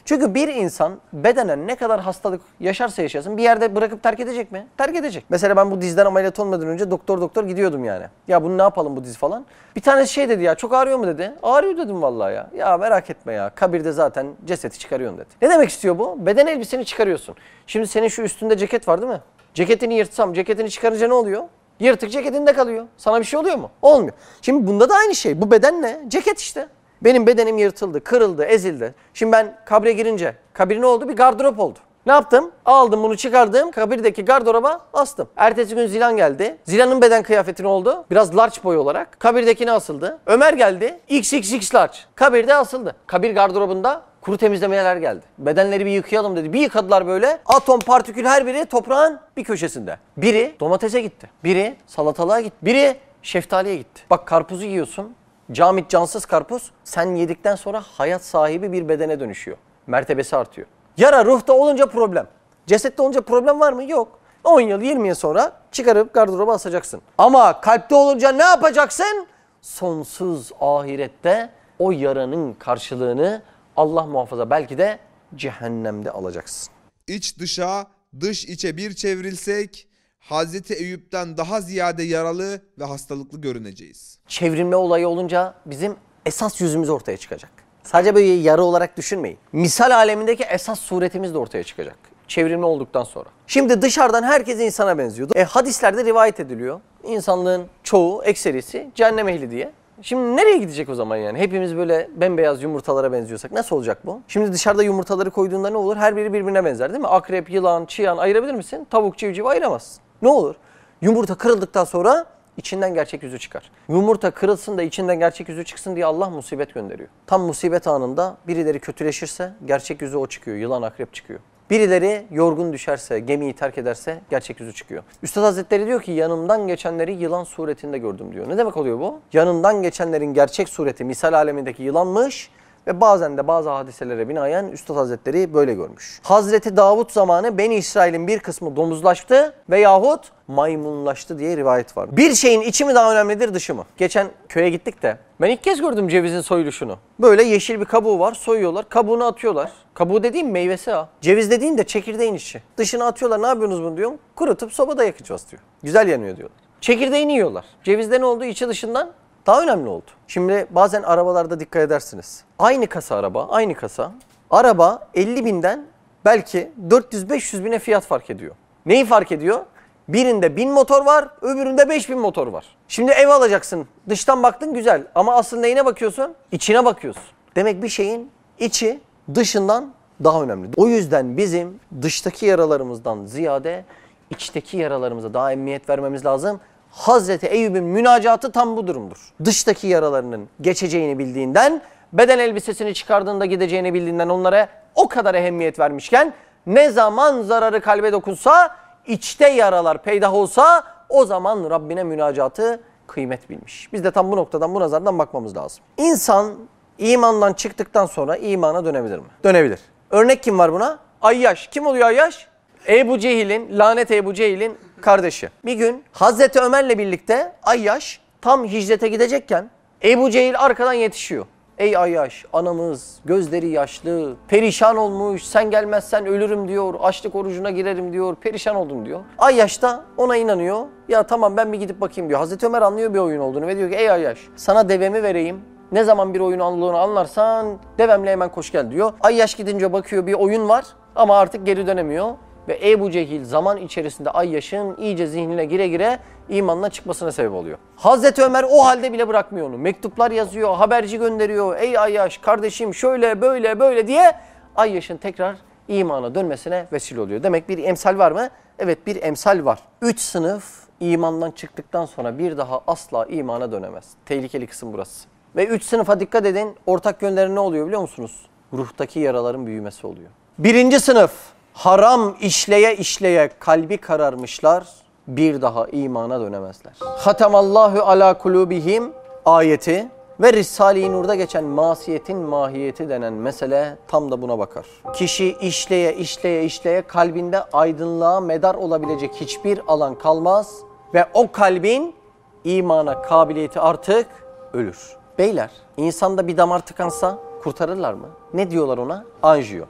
Çünkü bir insan bedenen ne kadar hastalık yaşarsa yaşasın bir yerde bırakıp terk edecek mi? Terk edecek. Mesela ben bu dizden ameliyat olmadan önce doktor doktor gidiyordum yani. Ya bunu ne yapalım bu diz falan. Bir tanesi şey dedi ya çok ağrıyor mu dedi. Ağrıyor dedim vallahi ya. Ya merak etme ya kabirde zaten cesedi çıkarıyorsun dedi. Ne demek istiyor bu? Beden elbiseni çıkarıyorsun. Şimdi senin şu üstünde ceket var değil mi? Ceketini yırtsam ceketini çıkarınca ne oluyor? Yırtık ceketinde kalıyor. Sana bir şey oluyor mu? Olmuyor. Şimdi bunda da aynı şey. Bu beden ne? Ceket işte. Benim bedenim yırtıldı, kırıldı, ezildi. Şimdi ben kabre girince kabir ne oldu? Bir gardırop oldu. Ne yaptım? Aldım bunu çıkardım. Kabirdeki gardıroba astım. Ertesi gün Zilan geldi. Zilan'ın beden kıyafeti ne oldu? Biraz large boy olarak. Kabirdekine asıldı. Ömer geldi. XXX large. Kabirde asıldı. Kabir gardırobunda kuru temizlemeler geldi. Bedenleri bir yıkayalım dedi. Bir yıkadılar böyle. Atom, partikül her biri toprağın bir köşesinde. Biri domatese gitti. Biri salatalığa gitti. Biri şeftaliye gitti. Bak karpuzu yiyorsun. Camit cansız karpuz sen yedikten sonra hayat sahibi bir bedene dönüşüyor. Mertebesi artıyor. Yara ruhta olunca problem. Cesette olunca problem var mı? Yok. 10 yıl 20 yıl sonra çıkarıp gardıroba asacaksın. Ama kalpte olunca ne yapacaksın? Sonsuz ahirette o yaranın karşılığını Allah muhafaza belki de cehennemde alacaksın. iç dışa, dış içe bir çevrilsek Hazreti Eyüp'ten daha ziyade yaralı ve hastalıklı görüneceğiz. çevrilme olayı olunca bizim esas yüzümüz ortaya çıkacak. Sadece böyle yarı olarak düşünmeyin. Misal alemindeki esas suretimiz de ortaya çıkacak. Çevrilme olduktan sonra. Şimdi dışarıdan herkes insana benziyordu. E, hadislerde rivayet ediliyor. İnsanlığın çoğu, ekserisi cehennem ehli diye. Şimdi nereye gidecek o zaman yani? Hepimiz böyle bembeyaz yumurtalara benziyorsak nasıl olacak bu? Şimdi dışarıda yumurtaları koyduğunda ne olur? Her biri birbirine benzer değil mi? Akrep, yılan, çıyan ayırabilir misin? Tavuk, civciv ayıramazsın. Ne olur? Yumurta kırıldıktan sonra içinden gerçek yüzü çıkar. Yumurta kırılsın da içinden gerçek yüzü çıksın diye Allah musibet gönderiyor. Tam musibet anında birileri kötüleşirse gerçek yüzü o çıkıyor. Yılan akrep çıkıyor. Birileri yorgun düşerse, gemiyi terk ederse gerçek yüzü çıkıyor. Üstad Hazretleri diyor ki yanımdan geçenleri yılan suretinde gördüm diyor. Ne demek oluyor bu? Yanından geçenlerin gerçek sureti misal alemindeki yılanmış. Ve bazen de bazı hadiselere binaen Üstad Hazretleri böyle görmüş. Hazreti Davut zamanı Beni İsrail'in bir kısmı domuzlaştı veyahut maymunlaştı diye rivayet var. Bir şeyin içi mi daha önemlidir dışı mı? Geçen köye gittik de ben ilk kez gördüm cevizin soyuluşunu. Böyle yeşil bir kabuğu var soyuyorlar kabuğunu atıyorlar. Kabuğu dediğim meyvesi ha. Ceviz dediğin de çekirdeğin içi. Dışını atıyorlar ne yapıyorsunuz bunu diyorum. Kurutup sobada yakacağız diyor. Güzel yanıyor diyorlar. Çekirdeğini yiyorlar. Cevizde ne oldu içi dışından? Daha önemli oldu. Şimdi bazen arabalarda dikkat edersiniz. Aynı kasa araba, aynı kasa. Araba 50 binden belki 400-500 bine fiyat fark ediyor. Neyi fark ediyor? Birinde 1000 motor var, öbüründe 5000 motor var. Şimdi ev alacaksın. Dıştan baktın güzel ama asıl neyine bakıyorsun? İçine bakıyorsun. Demek bir şeyin içi dışından daha önemli. O yüzden bizim dıştaki yaralarımızdan ziyade içteki yaralarımıza daha emniyet vermemiz lazım. Hazreti Eyüp'ün münacatı tam bu durumdur. Dıştaki yaralarının geçeceğini bildiğinden, beden elbisesini çıkardığında gideceğini bildiğinden onlara o kadar ehemmiyet vermişken ne zaman zararı kalbe dokunsa, içte yaralar peydah olsa o zaman Rabbine münacatı kıymet bilmiş. Biz de tam bu noktadan bu nazardan bakmamız lazım. İnsan imandan çıktıktan sonra imana dönebilir mi? Dönebilir. Örnek kim var buna? Ayyaş. Kim oluyor Ayyaş? Ebu Cehil'in, lanet Ebu Cehil'in kardeşi. Bir gün Hazreti Ömer'le birlikte Ayyaş tam hicrete gidecekken Ebu Cehil arkadan yetişiyor. Ey Ayyaş anamız gözleri yaşlı, perişan olmuş, sen gelmezsen ölürüm diyor, açlık orucuna girerim diyor, perişan oldum diyor. Ayyaş da ona inanıyor. Ya tamam ben bir gidip bakayım diyor. Hazreti Ömer anlıyor bir oyun olduğunu ve diyor ki ey Ayyaş sana devemi vereyim. Ne zaman bir oyun olduğunu anlarsan devemle hemen koş gel diyor. Ayyaş gidince bakıyor bir oyun var ama artık geri dönemiyor. Ve Ebu Cehil zaman içerisinde Ayyaş'ın iyice zihnine gire gire imanına çıkmasına sebep oluyor. Hazreti Ömer o halde bile bırakmıyor onu. Mektuplar yazıyor, haberci gönderiyor. Ey Ayyaş kardeşim şöyle böyle böyle diye Ayyaş'ın tekrar imana dönmesine vesile oluyor. Demek bir emsal var mı? Evet bir emsal var. Üç sınıf imandan çıktıktan sonra bir daha asla imana dönemez. Tehlikeli kısım burası. Ve üç sınıfa dikkat edin. Ortak yönleri ne oluyor biliyor musunuz? Ruhtaki yaraların büyümesi oluyor. Birinci sınıf haram işleye işleye kalbi kararmışlar. Bir daha imana dönemezler. Hatemallahu ala kulubihim ayeti ve Risale-i Nur'da geçen masiyetin mahiyeti denen mesele tam da buna bakar. Kişi işleye işleye işleye kalbinde aydınlığa medar olabilecek hiçbir alan kalmaz ve o kalbin imana kabiliyeti artık ölür. Beyler, insanda bir damar tıkansa kurtarırlar mı? Ne diyorlar ona? Anjiyo.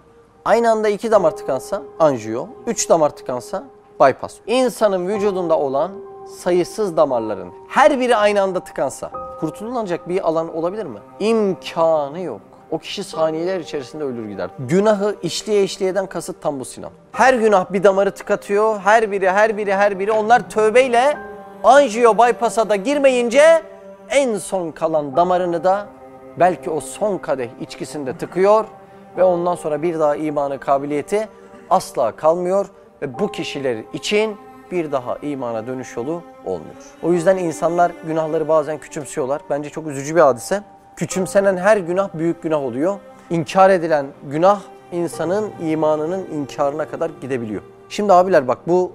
Aynı anda iki damar tıkansa anjiyo, üç damar tıkansa bypass. İnsanın vücudunda olan sayısız damarların her biri aynı anda tıkansa kurtulunacak bir alan olabilir mi? İmkanı yok. O kişi saniyeler içerisinde ölür gider. Günahı işleye işleyeden kasıt tam bu Sinan. Her günah bir damarı tıkatıyor. Her biri, her biri, her biri. Onlar tövbeyle anjiyo bypass'a da girmeyince en son kalan damarını da belki o son kadeh içkisinde tıkıyor ve ondan sonra bir daha imanı kabiliyeti asla kalmıyor ve bu kişiler için bir daha imana dönüş yolu olmuyor. O yüzden insanlar günahları bazen küçümsüyorlar. Bence çok üzücü bir hadise. Küçümsenen her günah büyük günah oluyor. İnkar edilen günah insanın imanının inkarına kadar gidebiliyor. Şimdi abiler bak bu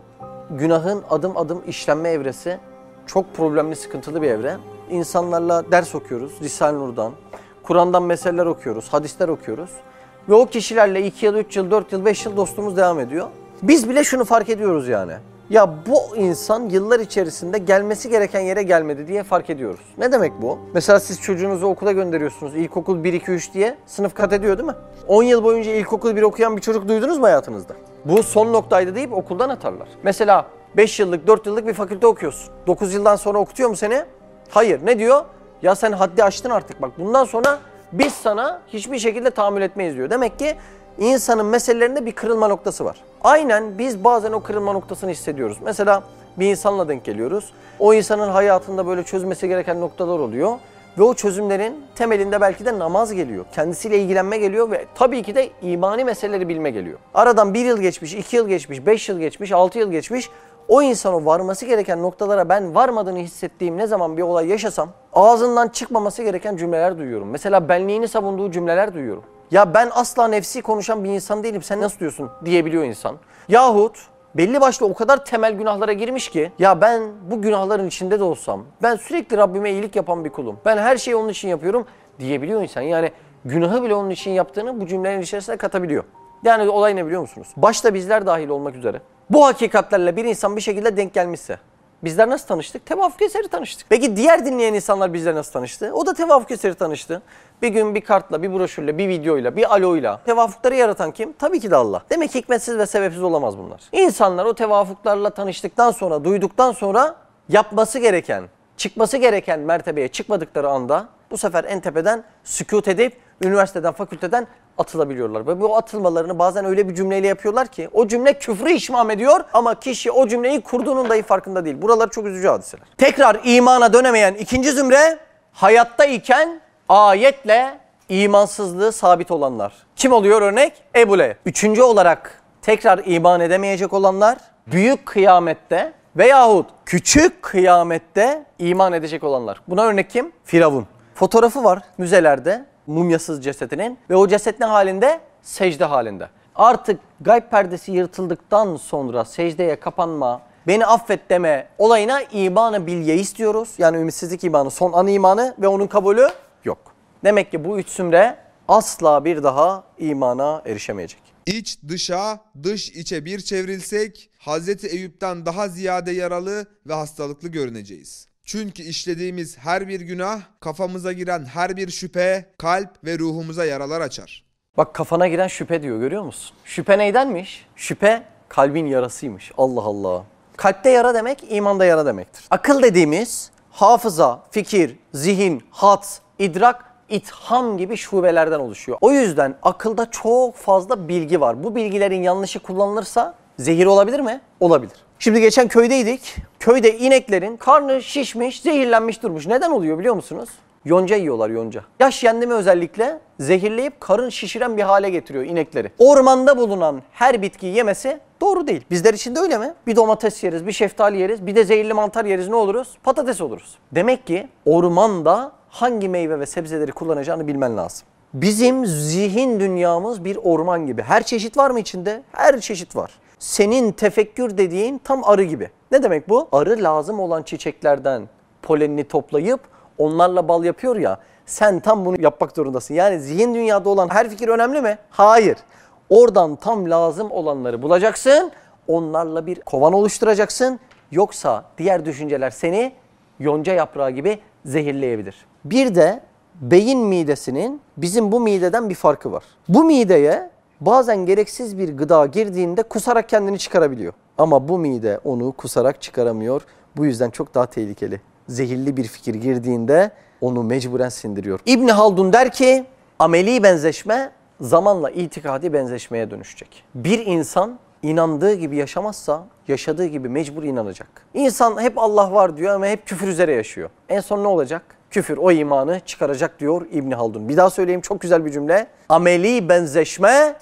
günahın adım adım işlenme evresi çok problemli, sıkıntılı bir evre. İnsanlarla ders okuyoruz Risale-i Nur'dan. Kur'an'dan meseleler okuyoruz, hadisler okuyoruz. Ve o kişilerle 2 yıl, 3 yıl, 4 yıl, 5 yıl dostluğumuz devam ediyor. Biz bile şunu fark ediyoruz yani. Ya bu insan yıllar içerisinde gelmesi gereken yere gelmedi diye fark ediyoruz. Ne demek bu? Mesela siz çocuğunuzu okula gönderiyorsunuz. İlkokul 1, 2, 3 diye sınıf kat ediyor değil mi? 10 yıl boyunca ilkokul 1 okuyan bir çocuk duydunuz mu hayatınızda? Bu son noktaydı deyip okuldan atarlar. Mesela 5 yıllık, 4 yıllık bir fakülte okuyorsun. 9 yıldan sonra okutuyor mu seni? Hayır. Ne diyor? Ya sen haddi aştın artık bak. Bundan sonra biz sana hiçbir şekilde tahammül etmeyiz diyor. Demek ki insanın meselelerinde bir kırılma noktası var. Aynen biz bazen o kırılma noktasını hissediyoruz. Mesela bir insanla denk geliyoruz. O insanın hayatında böyle çözmesi gereken noktalar oluyor. Ve o çözümlerin temelinde belki de namaz geliyor. Kendisiyle ilgilenme geliyor ve tabii ki de imani meseleleri bilme geliyor. Aradan bir yıl geçmiş, iki yıl geçmiş, beş yıl geçmiş, altı yıl geçmiş. O insanın varması gereken noktalara ben varmadığını hissettiğim ne zaman bir olay yaşasam ağzından çıkmaması gereken cümleler duyuyorum. Mesela benliğini savunduğu cümleler duyuyorum. Ya ben asla nefsi konuşan bir insan değilim sen nasıl diyorsun diyebiliyor insan. Yahut belli başlı o kadar temel günahlara girmiş ki ya ben bu günahların içinde de olsam ben sürekli Rabbime iyilik yapan bir kulum. Ben her şeyi onun için yapıyorum diyebiliyor insan. Yani günahı bile onun için yaptığını bu cümlenin içerisine katabiliyor. Yani olay ne biliyor musunuz? Başta bizler dahil olmak üzere. Bu hakikatlerle bir insan bir şekilde denk gelmişse. Bizler nasıl tanıştık? Tevafuk eseri tanıştık. Peki diğer dinleyen insanlar bizle nasıl tanıştı? O da tevafuk eseri tanıştı. Bir gün bir kartla, bir broşürle, bir videoyla, bir aloyla. Tevafukları yaratan kim? Tabii ki de Allah. Demek hikmetsiz ve sebepsiz olamaz bunlar. İnsanlar o tevafuklarla tanıştıktan sonra, duyduktan sonra yapması gereken, çıkması gereken mertebeye çıkmadıkları anda bu sefer en tepeden sükut edip üniversiteden, fakülteden atılabiliyorlar. Ve bu atılmalarını bazen öyle bir cümleyle yapıyorlar ki o cümle küfrü işmam ediyor ama kişi o cümleyi kurduğunun dahi farkında değil. Buralar çok üzücü hadiseler. Tekrar imana dönemeyen ikinci zümre hayatta iken ayetle imansızlığı sabit olanlar. Kim oluyor örnek? Ebu. Üçüncü olarak tekrar iman edemeyecek olanlar büyük kıyamette veyahut küçük kıyamette iman edecek olanlar. Buna örnek kim? Firavun. Fotoğrafı var müzelerde mumyasız cesedinin ve o ceset ne halinde? Secde halinde. Artık gayb perdesi yırtıldıktan sonra secdeye kapanma, beni affet deme olayına imanı bilye istiyoruz. Yani ümitsizlik imanı, son an imanı ve onun kabulü yok. Demek ki bu üç zümre asla bir daha imana erişemeyecek. İç dışa, dış içe bir çevrilsek Hazreti Eyüp'ten daha ziyade yaralı ve hastalıklı görüneceğiz. Çünkü işlediğimiz her bir günah, kafamıza giren her bir şüphe, kalp ve ruhumuza yaralar açar. Bak kafana giren şüphe diyor görüyor musun? Şüphe neydenmiş? Şüphe kalbin yarasıymış. Allah Allah. Kalpte yara demek imanda yara demektir. Akıl dediğimiz hafıza, fikir, zihin, hat, idrak, itham gibi şubelerden oluşuyor. O yüzden akılda çok fazla bilgi var. Bu bilgilerin yanlışı kullanılırsa zehir olabilir mi? Olabilir. Şimdi geçen köydeydik. Köyde ineklerin karnı şişmiş, zehirlenmiş durmuş. Neden oluyor biliyor musunuz? Yonca yiyorlar yonca. Yaş yendi mi özellikle zehirleyip karın şişiren bir hale getiriyor inekleri. Ormanda bulunan her bitkiyi yemesi doğru değil. Bizler için de öyle mi? Bir domates yeriz, bir şeftali yeriz, bir de zehirli mantar yeriz ne oluruz? Patates oluruz. Demek ki ormanda hangi meyve ve sebzeleri kullanacağını bilmen lazım. Bizim zihin dünyamız bir orman gibi. Her çeşit var mı içinde? Her çeşit var. Senin tefekkür dediğin tam arı gibi. Ne demek bu? Arı lazım olan çiçeklerden polenini toplayıp onlarla bal yapıyor ya. Sen tam bunu yapmak zorundasın. Yani zihin dünyada olan her fikir önemli mi? Hayır. Oradan tam lazım olanları bulacaksın. Onlarla bir kovan oluşturacaksın. Yoksa diğer düşünceler seni yonca yaprağı gibi zehirleyebilir. Bir de beyin midesinin bizim bu mideden bir farkı var. Bu mideye bazen gereksiz bir gıda girdiğinde kusarak kendini çıkarabiliyor. Ama bu mide onu kusarak çıkaramıyor. Bu yüzden çok daha tehlikeli. Zehirli bir fikir girdiğinde onu mecburen sindiriyor. İbn Haldun der ki ameli benzeşme zamanla itikadi benzeşmeye dönüşecek. Bir insan inandığı gibi yaşamazsa yaşadığı gibi mecbur inanacak. İnsan hep Allah var diyor ama hep küfür üzere yaşıyor. En son ne olacak? Küfür o imanı çıkaracak diyor İbn Haldun. Bir daha söyleyeyim çok güzel bir cümle. Ameli benzeşme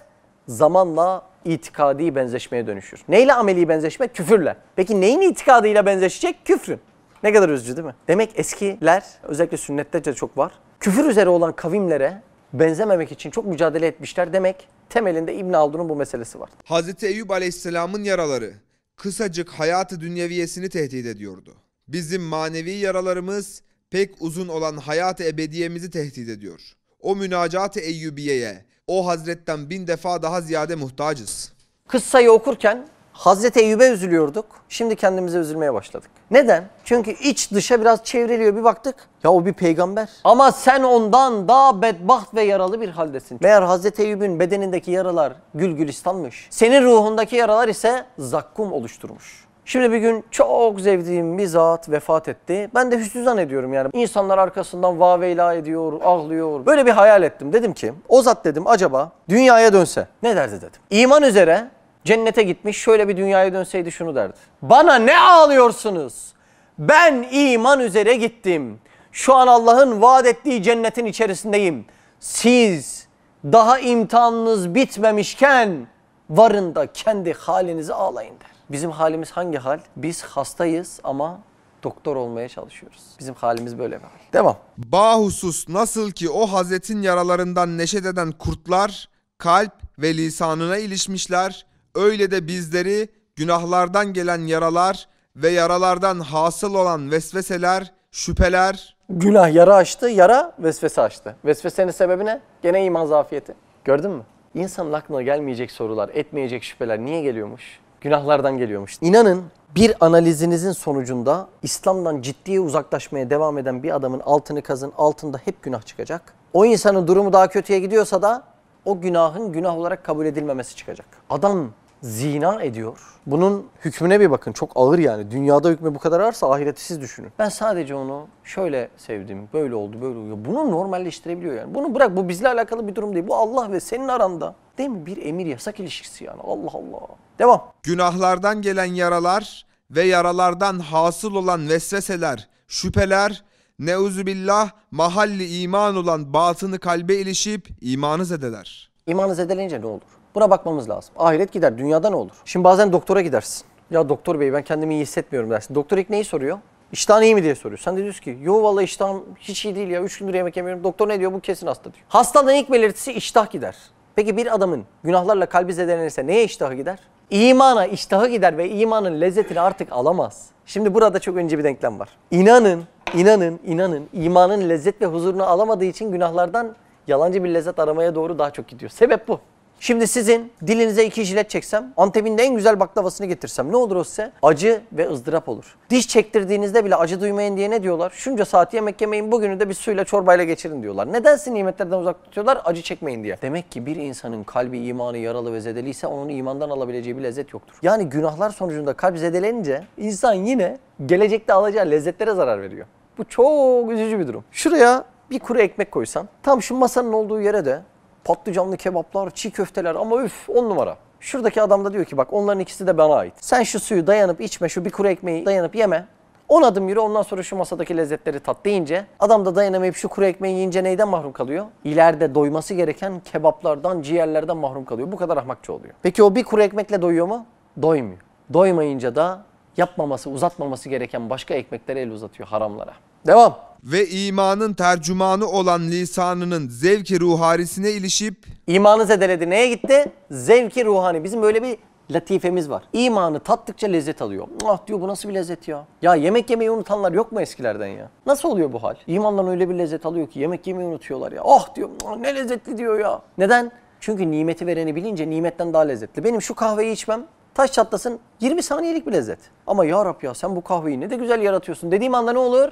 zamanla itikadi benzeşmeye dönüşür. Neyle ameli benzeşme? Küfürle. Peki neyin itikadıyla benzeşecek? Küfrün. Ne kadar üzücü değil mi? Demek eskiler özellikle sünnette de çok var. Küfür üzere olan kavimlere benzememek için çok mücadele etmişler. Demek temelinde İbn Haldun'un bu meselesi var. Hazreti Eyüp Aleyhisselam'ın yaraları kısacık hayatı dünyeviyesini tehdit ediyordu. Bizim manevi yaralarımız pek uzun olan hayat-ı ebediyemizi tehdit ediyor. O münacat-ı Eyyubiye'ye o hazretten bin defa daha ziyade muhtacız. Kıssayı okurken Hazreti Eyüp'e üzülüyorduk. Şimdi kendimize üzülmeye başladık. Neden? Çünkü iç dışa biraz çevriliyor. Bir baktık. Ya o bir peygamber. Ama sen ondan daha bedbaht ve yaralı bir haldesin. Meğer Hazreti Eyüp'ün bedenindeki yaralar gül gülistanmış. Senin ruhundaki yaralar ise zakkum oluşturmuş. Şimdi bir gün çok sevdiğim bir zat vefat etti. Ben de hüsnü ediyorum yani. İnsanlar arkasından vaveyla ediyor, ağlıyor. Böyle bir hayal ettim. Dedim ki o zat dedim acaba dünyaya dönse ne derdi dedim. İman üzere cennete gitmiş şöyle bir dünyaya dönseydi şunu derdi. Bana ne ağlıyorsunuz? Ben iman üzere gittim. Şu an Allah'ın vaat ettiği cennetin içerisindeyim. Siz daha imtihanınız bitmemişken varın da kendi halinizi ağlayın der. Bizim halimiz hangi hal? Biz hastayız ama doktor olmaya çalışıyoruz. Bizim halimiz böyle bir hal. Devam. Bahusus nasıl ki o hazretin yaralarından neşet eden kurtlar kalp ve lisanına ilişmişler, öyle de bizleri günahlardan gelen yaralar ve yaralardan hasıl olan vesveseler, şüpheler, Günah yara açtı, yara vesvese açtı. Vesvesenin sebebi ne? Gene iman zafiyeti. Gördün mü? İnsanın aklına gelmeyecek sorular, etmeyecek şüpheler niye geliyormuş? Günahlardan geliyormuş. İnanın bir analizinizin sonucunda İslam'dan ciddiye uzaklaşmaya devam eden bir adamın altını kazın, altında hep günah çıkacak. O insanın durumu daha kötüye gidiyorsa da o günahın günah olarak kabul edilmemesi çıkacak. Adam zina ediyor. Bunun hükmüne bir bakın. Çok ağır yani. Dünyada hükmü bu kadar ağırsa ahireti siz düşünün. Ben sadece onu şöyle sevdim. Böyle oldu, böyle oluyor. Bunu normalleştirebiliyor yani. Bunu bırak bu bizle alakalı bir durum değil. Bu Allah ve senin aranda. Değil mi? Bir emir yasak ilişkisi yani. Allah Allah. Devam. Günahlardan gelen yaralar ve yaralardan hasıl olan vesveseler, şüpheler, neuzubillah mahalli iman olan batını kalbe ilişip imanı zedeler. İmanı zedelince ne olur? Buna bakmamız lazım. Ahiret gider, dünyada ne olur? Şimdi bazen doktora gidersin. Ya doktor bey ben kendimi iyi hissetmiyorum dersin. Doktor ilk neyi soruyor? İştahın iyi mi diye soruyor. Sen de diyorsun ki yo vallahi iştahım hiç iyi değil ya. Üç gündür yemek yemiyorum. Doktor ne diyor? Bu kesin hasta diyor. Hastalığın ilk belirtisi iştah gider. Peki bir adamın günahlarla kalbi zedelenirse neye iştahı gider? İmana iştahı gider ve imanın lezzetini artık alamaz. Şimdi burada çok önce bir denklem var. İnanın, inanın, inanın imanın lezzet ve huzurunu alamadığı için günahlardan yalancı bir lezzet aramaya doğru daha çok gidiyor. Sebep bu. Şimdi sizin dilinize iki jilet çeksem, Antep'in en güzel baklavasını getirsem ne olur o size? Acı ve ızdırap olur. Diş çektirdiğinizde bile acı duymayın diye ne diyorlar? Şunca saat yemek yemeyin, bugünü de bir suyla çorbayla geçirin diyorlar. Neden sizi nimetlerden uzak tutuyorlar? Acı çekmeyin diye. Demek ki bir insanın kalbi imanı yaralı ve zedeliyse onun imandan alabileceği bir lezzet yoktur. Yani günahlar sonucunda kalp zedelenince insan yine gelecekte alacağı lezzetlere zarar veriyor. Bu çok üzücü bir durum. Şuraya bir kuru ekmek koysan, tam şu masanın olduğu yere de patlıcanlı kebaplar, çiğ köfteler ama üf on numara. Şuradaki adam da diyor ki bak onların ikisi de bana ait. Sen şu suyu dayanıp içme, şu bir kuru ekmeği dayanıp yeme. 10 adım yürü ondan sonra şu masadaki lezzetleri tat deyince adam da dayanamayıp şu kuru ekmeği yiyince neyden mahrum kalıyor? İleride doyması gereken kebaplardan, ciğerlerden mahrum kalıyor. Bu kadar ahmakça oluyor. Peki o bir kuru ekmekle doyuyor mu? Doymuyor. Doymayınca da yapmaması, uzatmaması gereken başka ekmeklere el uzatıyor haramlara. Devam. Ve imanın tercümanı olan lisanının zevki ruharisine ilişip İmanı zedeledi. Neye gitti? Zevki ruhani. Bizim böyle bir latifemiz var. İmanı tattıkça lezzet alıyor. Ah diyor bu nasıl bir lezzet ya? Ya yemek yemeyi unutanlar yok mu eskilerden ya? Nasıl oluyor bu hal? İmandan öyle bir lezzet alıyor ki yemek yemeyi unutuyorlar ya. Ah diyor "Ah, ne lezzetli diyor ya. Neden? Çünkü nimeti vereni bilince nimetten daha lezzetli. Benim şu kahveyi içmem taş çatlasın 20 saniyelik bir lezzet. Ama ya Rab ya sen bu kahveyi ne de güzel yaratıyorsun dediğim anda ne olur?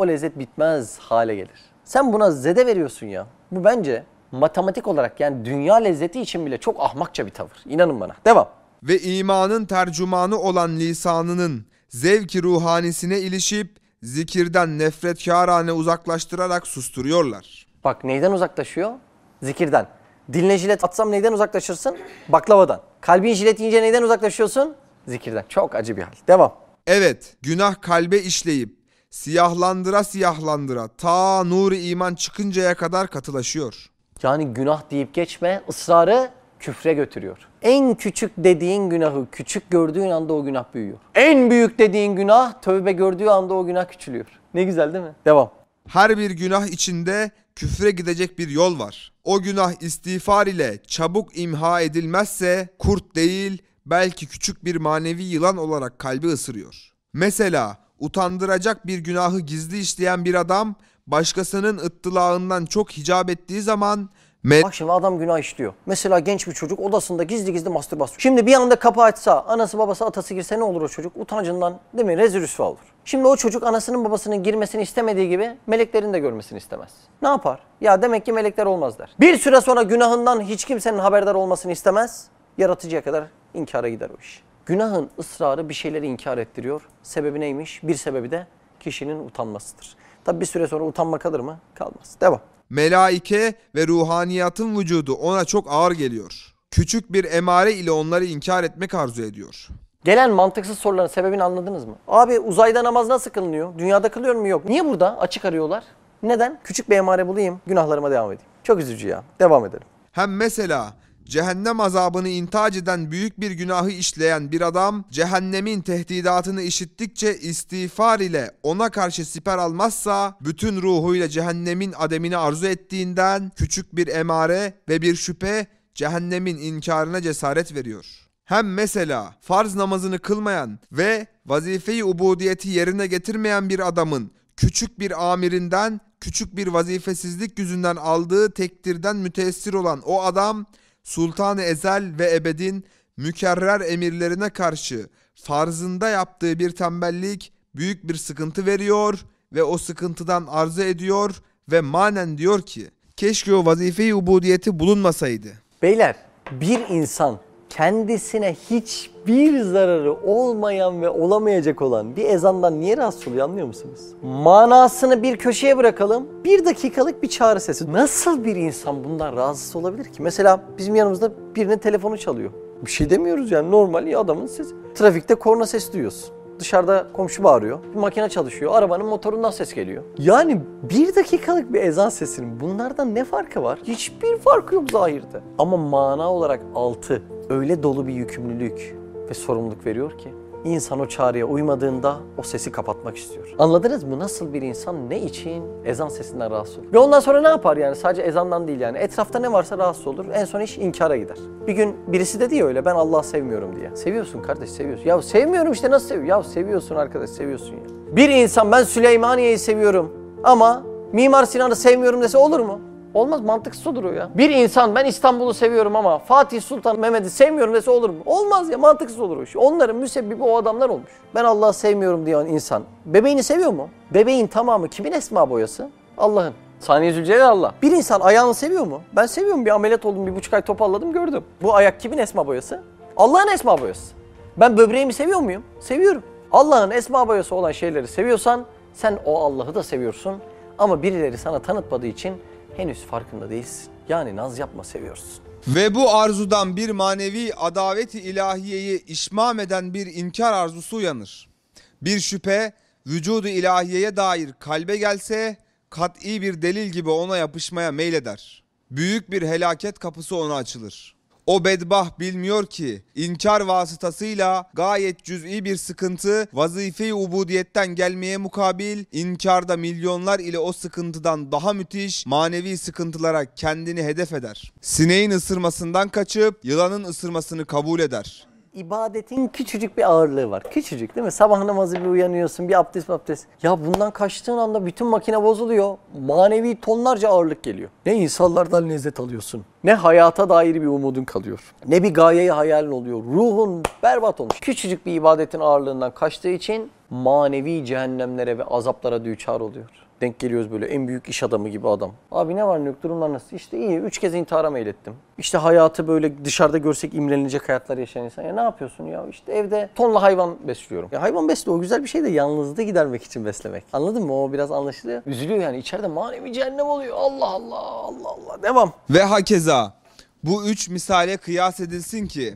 O lezzet bitmez hale gelir. Sen buna zede veriyorsun ya. Bu bence matematik olarak yani dünya lezzeti için bile çok ahmakça bir tavır. İnanın bana. Devam. ve imanın tercümanı olan lisanının zevki ruhanisine ilişip zikirden nefretkârane uzaklaştırarak susturuyorlar. Bak neyden uzaklaşıyor? Zikirden. Diline jilet atsam neyden uzaklaşırsın? Baklavadan. Kalbin jilet yiyince neyden uzaklaşıyorsun? Zikirden. Çok acı bir hal. Devam. Evet, günah kalbe işleyip siyahlandıra siyahlandıra ta nuru iman çıkıncaya kadar katılaşıyor. Yani günah deyip geçme ısrarı küfre götürüyor. En küçük dediğin günahı küçük gördüğün anda o günah büyüyor. En büyük dediğin günah tövbe gördüğü anda o günah küçülüyor. Ne güzel değil mi? Devam. Her bir günah içinde küfre gidecek bir yol var. O günah istiğfar ile çabuk imha edilmezse kurt değil belki küçük bir manevi yılan olarak kalbi ısırıyor. Mesela utandıracak bir günahı gizli işleyen bir adam başkasının ıttılağından çok hicap ettiği zaman Bak şimdi adam günah işliyor. Mesela genç bir çocuk odasında gizli gizli mastürbasyon. Şimdi bir anda kapı açsa, anası babası atası girse ne olur o çocuk? Utancından değil mi? Rezil rüsva olur. Şimdi o çocuk anasının babasının girmesini istemediği gibi meleklerin de görmesini istemez. Ne yapar? Ya demek ki melekler olmaz der. Bir süre sonra günahından hiç kimsenin haberdar olmasını istemez. Yaratıcıya kadar inkara gider o iş. Günahın ısrarı bir şeyleri inkar ettiriyor. Sebebi neymiş? Bir sebebi de kişinin utanmasıdır. Tabi bir süre sonra utanma kalır mı? Kalmaz. Devam. melaike ve ruhaniyatın vücudu ona çok ağır geliyor. Küçük bir emare ile onları inkar etmek arzu ediyor. Gelen mantıksız soruların sebebini anladınız mı? Abi uzayda namaz nasıl kılınıyor? Dünyada kılıyor mu? Yok. Niye burada açık arıyorlar? Neden? Küçük bir emare bulayım, günahlarıma devam edeyim. Çok üzücü ya. Devam edelim. Hem mesela cehennem azabını intac eden büyük bir günahı işleyen bir adam cehennemin tehdidatını işittikçe istiğfar ile ona karşı siper almazsa bütün ruhuyla cehennemin ademini arzu ettiğinden küçük bir emare ve bir şüphe cehennemin inkarına cesaret veriyor. Hem mesela farz namazını kılmayan ve vazife-i ubudiyeti yerine getirmeyen bir adamın küçük bir amirinden küçük bir vazifesizlik yüzünden aldığı tektirden müteessir olan o adam Sultan-ı Ezel ve Ebed'in mükerrer emirlerine karşı farzında yaptığı bir tembellik büyük bir sıkıntı veriyor ve o sıkıntıdan arzu ediyor ve manen diyor ki keşke o vazife-i ubudiyeti bulunmasaydı. Beyler bir insan kendisine hiçbir zararı olmayan ve olamayacak olan bir ezandan niye rahatsız oluyor anlıyor musunuz? Manasını bir köşeye bırakalım. Bir dakikalık bir çağrı sesi. Nasıl bir insan bundan rahatsız olabilir ki? Mesela bizim yanımızda birinin telefonu çalıyor. Bir şey demiyoruz yani normal ya adamın sesi. Trafikte korna sesi duyuyorsun. Dışarıda komşu bağırıyor. Bir makine çalışıyor. Arabanın motorundan ses geliyor. Yani bir dakikalık bir ezan sesinin bunlardan ne farkı var? Hiçbir farkı yok zahirde. Ama mana olarak altı öyle dolu bir yükümlülük ve sorumluluk veriyor ki insan o çağrıya uymadığında o sesi kapatmak istiyor. Anladınız mı? Nasıl bir insan ne için ezan sesinden rahatsız olur? Ve ondan sonra ne yapar yani? Sadece ezandan değil yani. Etrafta ne varsa rahatsız olur. En son iş inkara gider. Bir gün birisi dedi ya öyle ben Allah'ı sevmiyorum diye. Seviyorsun kardeş seviyorsun. Ya sevmiyorum işte nasıl seviyor? Ya seviyorsun arkadaş seviyorsun ya. Bir insan ben Süleymaniye'yi seviyorum ama Mimar Sinan'ı sevmiyorum dese olur mu? Olmaz mantıksız olur o ya. Bir insan ben İstanbul'u seviyorum ama Fatih Sultan Mehmet'i sevmiyorum dese olur mu? Olmaz ya mantıksız olur o iş. Onların müsebbibi o adamlar olmuş. Ben Allah'ı sevmiyorum diyen insan bebeğini seviyor mu? Bebeğin tamamı kimin esma boyası? Allah'ın. Saniye Zülcelal Allah. Bir insan ayağını seviyor mu? Ben seviyorum. Bir ameliyat oldum, bir buçuk ay topalladım gördüm. Bu ayak kimin esma boyası? Allah'ın esma boyası. Ben böbreğimi seviyor muyum? Seviyorum. Allah'ın esma boyası olan şeyleri seviyorsan sen o Allah'ı da seviyorsun. Ama birileri sana tanıtmadığı için henüz farkında değilsin. Yani naz yapma seviyorsun. Ve bu arzudan bir manevi adaveti ilahiyeyi işmam eden bir inkar arzusu uyanır. Bir şüphe vücudu ilahiyeye dair kalbe gelse kat'i bir delil gibi ona yapışmaya meyleder. Büyük bir helaket kapısı ona açılır. O bedbah bilmiyor ki inkar vasıtasıyla gayet cüz'i bir sıkıntı vazife-i ubudiyetten gelmeye mukabil inkarda milyonlar ile o sıkıntıdan daha müthiş manevi sıkıntılara kendini hedef eder. Sineğin ısırmasından kaçıp yılanın ısırmasını kabul eder. İbadetin küçücük bir ağırlığı var. Küçücük değil mi? Sabah namazı bir uyanıyorsun, bir abdest abdest. Ya bundan kaçtığın anda bütün makine bozuluyor. Manevi tonlarca ağırlık geliyor. Ne insanlardan lezzet alıyorsun. Ne hayata dair bir umudun kalıyor. Ne bir gayeyi hayalin oluyor. Ruhun berbat olmuş. Küçücük bir ibadetin ağırlığından kaçtığı için manevi cehennemlere ve azaplara düçar oluyor. Denk geliyoruz böyle en büyük iş adamı gibi adam. Abi ne var ne yok durumlar nasıl? İşte iyi. Üç kez intihara meylettim. İşte hayatı böyle dışarıda görsek imrenilecek hayatlar yaşayan insan. Ya ne yapıyorsun ya? İşte evde tonla hayvan besliyorum. Ya hayvan besle o güzel bir şey de yalnızlığı gidermek için beslemek. Anladın mı? O biraz anlaşılıyor. Üzülüyor yani. içeride manevi cehennem oluyor. Allah Allah Allah Allah. Devam. Ve hakeza bu üç misale kıyas edilsin ki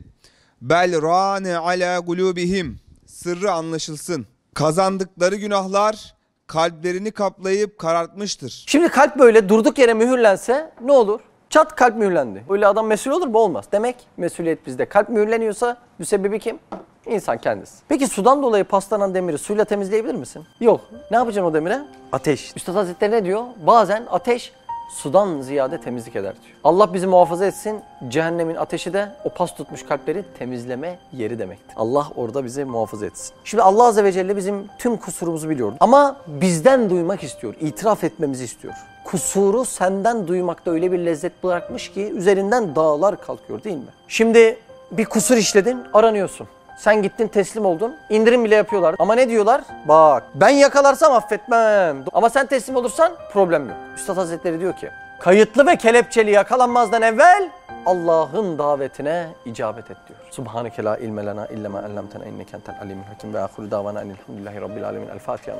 bel rane ala gulubihim sırrı anlaşılsın. Kazandıkları günahlar kalplerini kaplayıp karartmıştır. Şimdi kalp böyle durduk yere mühürlense ne olur? Çat kalp mühürlendi. Öyle adam mesul olur mu? Olmaz. Demek mesuliyet bizde. Kalp mühürleniyorsa müsebbibi kim? İnsan kendisi. Peki sudan dolayı paslanan demiri suyla temizleyebilir misin? Yok. Ne yapacaksın o demire? Ateş. Üstad Hazretleri ne diyor? Bazen ateş sudan ziyade temizlik eder diyor. Allah bizi muhafaza etsin. Cehennemin ateşi de o pas tutmuş kalpleri temizleme yeri demektir. Allah orada bizi muhafaza etsin. Şimdi Allah Azze ve Celle bizim tüm kusurumuzu biliyor. Ama bizden duymak istiyor. itiraf etmemizi istiyor. Kusuru senden duymakta öyle bir lezzet bırakmış ki üzerinden dağlar kalkıyor değil mi? Şimdi bir kusur işledin, aranıyorsun. Sen gittin teslim oldun. indirim bile yapıyorlar. Ama ne diyorlar? Bak ben yakalarsam affetmem. Ama sen teslim olursan problem yok. Üstad Hazretleri diyor ki kayıtlı ve kelepçeli yakalanmazdan evvel Allah'ın davetine icabet et diyor. Subhaneke la ilme lena illa ma allamtena inneke entel alimul hakim ve ahulu davana enelhamdülillahi rabbil alemin. El Fatiha.